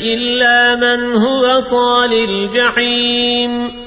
إلا من هو صال الجحيم.